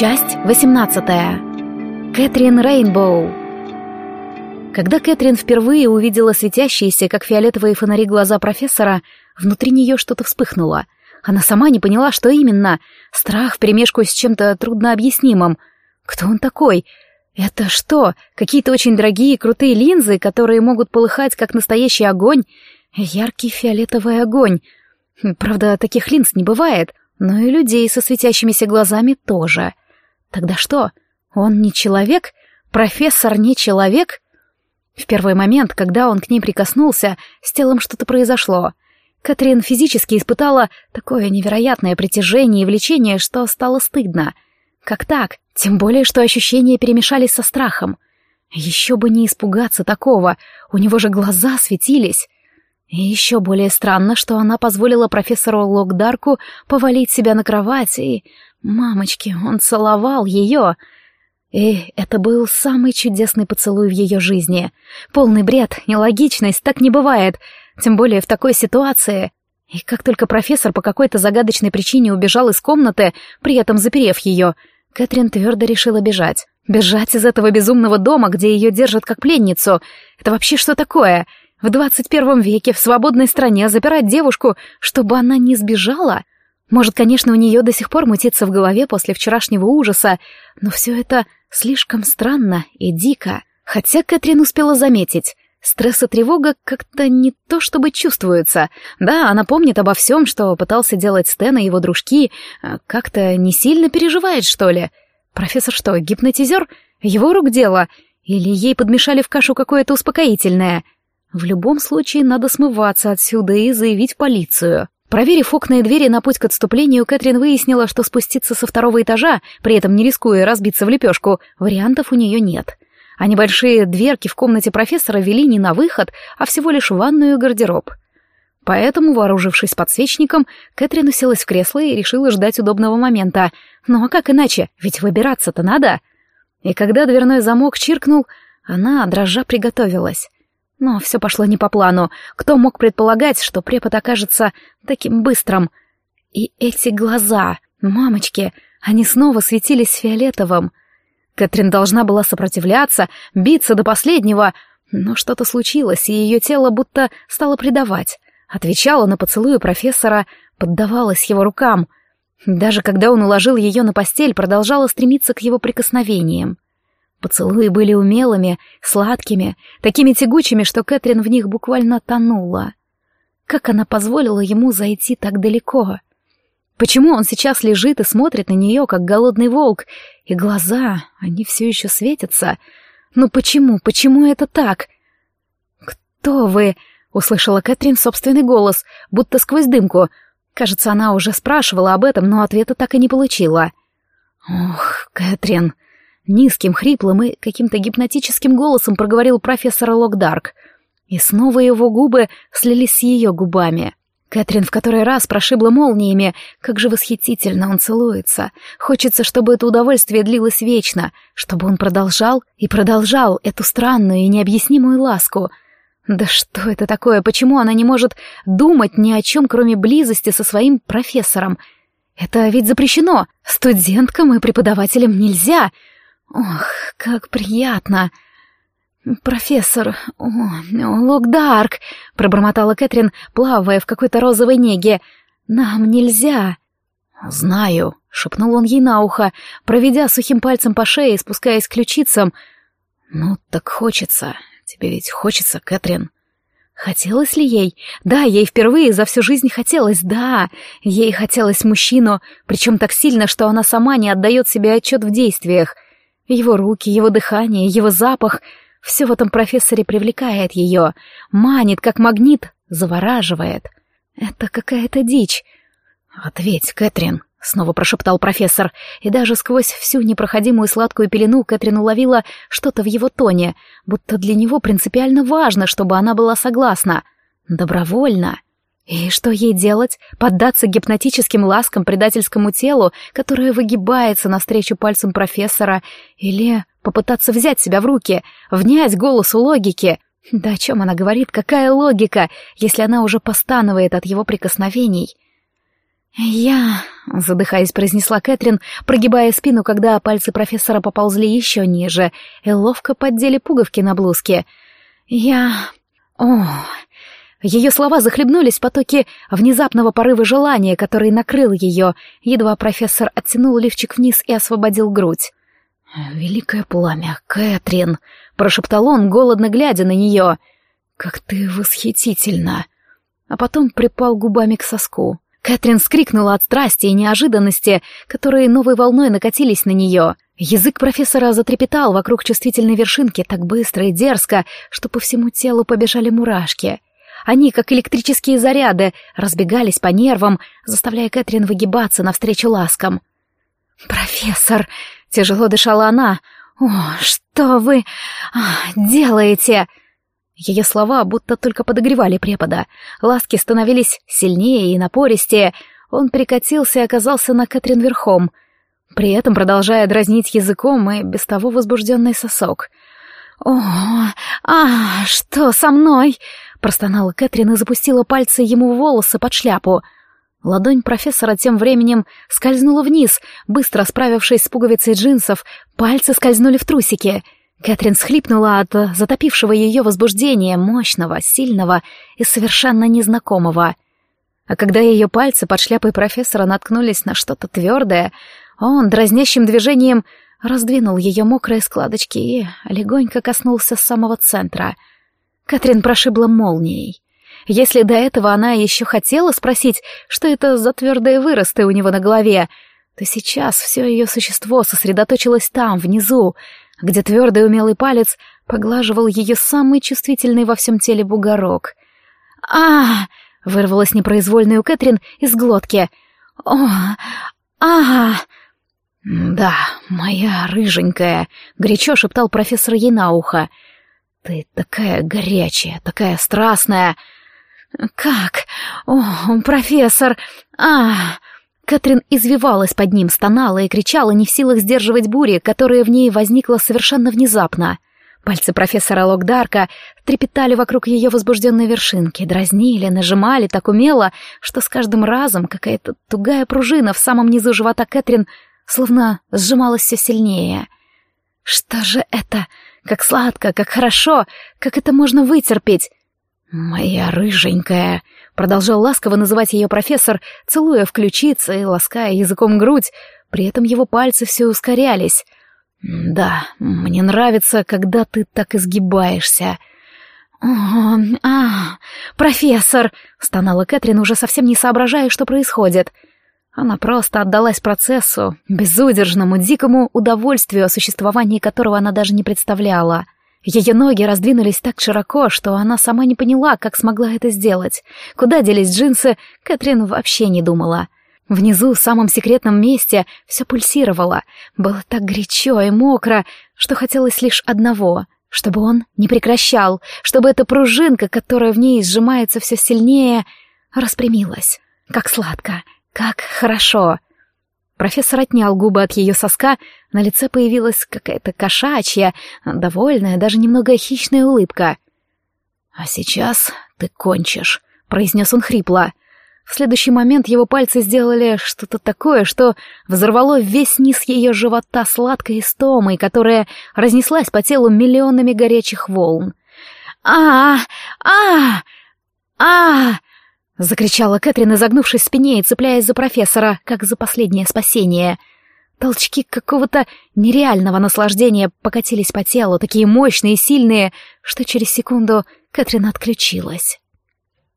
Часть 18. Кэтрин Рейнбоу. Когда Кэтрин впервые увидела светящиеся, как фиолетовые фонари, глаза профессора, внутри нее что-то вспыхнуло. Она сама не поняла, что именно. Страх вперемешку с чем-то труднообъяснимым. Кто он такой? Это что, какие-то очень дорогие крутые линзы, которые могут полыхать, как настоящий огонь? Яркий фиолетовый огонь. Правда, таких линз не бывает, но и людей со светящимися глазами тоже. Тогда что? Он не человек? Профессор не человек? В первый момент, когда он к ней прикоснулся, с телом что-то произошло. Катрин физически испытала такое невероятное притяжение и влечение, что стало стыдно. Как так? Тем более, что ощущения перемешались со страхом. Еще бы не испугаться такого, у него же глаза светились. И еще более странно, что она позволила профессору Локдарку повалить себя на кровать и Мамочки, он целовал ее. И это был самый чудесный поцелуй в ее жизни. Полный бред, нелогичность, так не бывает, тем более в такой ситуации. И как только профессор по какой-то загадочной причине убежал из комнаты, при этом заперев ее, Кэтрин твердо решила бежать. Бежать из этого безумного дома, где ее держат как пленницу. Это вообще что такое? В двадцать первом веке в свободной стране запирать девушку, чтобы она не сбежала? Может, конечно, у нее до сих пор мутится в голове после вчерашнего ужаса, но все это слишком странно и дико. Хотя Кэтрин успела заметить, стресс и тревога как-то не то чтобы чувствуются. Да, она помнит обо всем, что пытался делать Стэн и его дружки, а как-то не сильно переживает, что ли. Профессор что, гипнотизер? Его рук дело? Или ей подмешали в кашу какое-то успокоительное? В любом случае надо смываться отсюда и заявить полицию. Проверив окна и двери на путь к отступлению, Кэтрин выяснила, что спуститься со второго этажа, при этом не рискуя разбиться в лепешку, вариантов у нее нет. А небольшие дверки в комнате профессора вели не на выход, а всего лишь ванную и гардероб. Поэтому, вооружившись подсвечником, Кэтрин уселась в кресло и решила ждать удобного момента. Ну а как иначе? Ведь выбираться-то надо. И когда дверной замок чиркнул, она, дрожа, приготовилась. Но все пошло не по плану. Кто мог предполагать, что препод окажется таким быстрым? И эти глаза, мамочки, они снова светились фиолетовым. Кэтрин должна была сопротивляться, биться до последнего, но что-то случилось, и ее тело будто стало предавать. Отвечала на поцелуи профессора, поддавалась его рукам. Даже когда он уложил ее на постель, продолжала стремиться к его прикосновениям. Поцелуи были умелыми, сладкими, такими тягучими, что Кэтрин в них буквально тонула. Как она позволила ему зайти так далеко? Почему он сейчас лежит и смотрит на нее, как голодный волк, и глаза, они все еще светятся? Ну почему, почему это так? «Кто вы?» — услышала Кэтрин собственный голос, будто сквозь дымку. Кажется, она уже спрашивала об этом, но ответа так и не получила. «Ох, Кэтрин!» Низким, хриплым и каким-то гипнотическим голосом проговорил профессор Локдарк. И снова его губы слились с ее губами. Кэтрин в который раз прошибла молниями. Как же восхитительно он целуется. Хочется, чтобы это удовольствие длилось вечно, чтобы он продолжал и продолжал эту странную и необъяснимую ласку. Да что это такое? Почему она не может думать ни о чем, кроме близости со своим профессором? Это ведь запрещено. Студенткам и преподавателям нельзя. Ох, как приятно! «Профессор... О, Локдарк!» — пробормотала Кэтрин, плавая в какой-то розовой неге. «Нам нельзя!» «Знаю», — шепнул он ей на ухо, проведя сухим пальцем по шее, спускаясь к ключицам. «Ну, так хочется. Тебе ведь хочется, Кэтрин». Хотелось ли ей? Да, ей впервые за всю жизнь хотелось, да. Ей хотелось мужчину, причем так сильно, что она сама не отдает себе отчет в действиях — его руки, его дыхание, его запах — все в этом профессоре привлекает ее, манит, как магнит, завораживает. Это какая-то дичь. «Ответь, Кэтрин», — снова прошептал профессор, и даже сквозь всю непроходимую сладкую пелену Кэтрин уловила что-то в его тоне, будто для него принципиально важно, чтобы она была согласна. Добровольно. И что ей делать? Поддаться гипнотическим ласкам предательскому телу, которое выгибается навстречу пальцам профессора, или попытаться взять себя в руки, внять голосу логики? Да о чем она говорит? Какая логика, если она уже постанывает от его прикосновений? «Я...» — задыхаясь, произнесла Кэтрин, прогибая спину, когда пальцы профессора поползли еще ниже и ловко поддели пуговки на блузке. «Я... О...» Ее слова захлебнулись в потоке внезапного порыва желания, который накрыл ее, едва профессор оттянул лифчик вниз и освободил грудь. «Великое пламя, Кэтрин!» — прошептал он, голодно глядя на нее. «Как ты восхитительна!» А потом припал губами к соску. Кэтрин скрикнула от страсти и неожиданности, которые новой волной накатились на нее. Язык профессора затрепетал вокруг чувствительной вершинки так быстро и дерзко, что по всему телу побежали мурашки. Они, как электрические заряды, разбегались по нервам, заставляя Кэтрин выгибаться навстречу ласкам. «Профессор!» — тяжело дышала она. «О, что вы а, делаете?» Ее слова будто только подогревали препода. Ласки становились сильнее и напористее. Он прикатился и оказался на Кэтрин верхом, при этом продолжая дразнить языком и без того возбужденный сосок. «О, а, что со мной?» — простонала Кэтрин и запустила пальцы ему в волосы под шляпу. Ладонь профессора тем временем скользнула вниз, быстро справившись с пуговицей джинсов, пальцы скользнули в трусики — Кэтрин схлипнула от затопившего ее возбуждения, мощного, сильного и совершенно незнакомого. А когда ее пальцы под шляпой профессора наткнулись на что-то твердое, он дразнящим движением раздвинул ее мокрые складочки и легонько коснулся самого центра. Кэтрин прошибла молнией. Если до этого она еще хотела спросить, что это за твердые выросты у него на голове, то сейчас все ее существо сосредоточилось там, внизу, где твердый умелый палец поглаживал ее самый чувствительный во всем теле бугорок. а вырвалось непроизвольно у Кэтрин из глотки. «О! а «Да, моя рыженькая», — горячо шептал профессор ей на ухо. «Ты такая горячая, такая страстная». «Как? О, профессор! а Кэтрин извивалась под ним, стонала и кричала, не в силах сдерживать бури, которая в ней возникла совершенно внезапно. Пальцы профессора Локдарка трепетали вокруг ее возбужденной вершинки, дразнили, нажимали так умело, что с каждым разом какая-то тугая пружина в самом низу живота Кэтрин словно сжималась все сильнее. «Что же это? Как сладко, как хорошо! Как это можно вытерпеть?» «Моя рыженькая!» — продолжал ласково называть ее профессор, целуя в ключицы и лаская языком грудь, при этом его пальцы все ускорялись. «Да, мне нравится, когда ты так изгибаешься». «О, а, профессор!» — стонала Кэтрин, уже совсем не соображая, что происходит. Она просто отдалась процессу, безудержному, дикому удовольствию, о существовании которого она даже не представляла — ее ноги раздвинулись так широко, что она сама не поняла, как смогла это сделать. Куда делись джинсы, Кэтрин вообще не думала. Внизу, в самом секретном месте, все пульсировало. Было так горячо и мокро, что хотелось лишь одного — чтобы он не прекращал, чтобы эта пружинка, которая в ней сжимается все сильнее, распрямилась. Как сладко, как хорошо. Профессор отнял губы от ее соска, на лице появилась какая-то кошачья, довольная, даже немного хищная улыбка. «А сейчас ты кончишь», — произнес он хрипло. В следующий момент его пальцы сделали что-то такое, что взорвало весь низ ее живота сладкой истомой, которая разнеслась по телу миллионами горячих волн. а а а Закричала Кэтрин, изогнувшись в спине и цепляясь за профессора, как за последнее спасение. Толчки какого-то нереального наслаждения покатились по телу, такие мощные и сильные, что через секунду Кэтрин отключилась.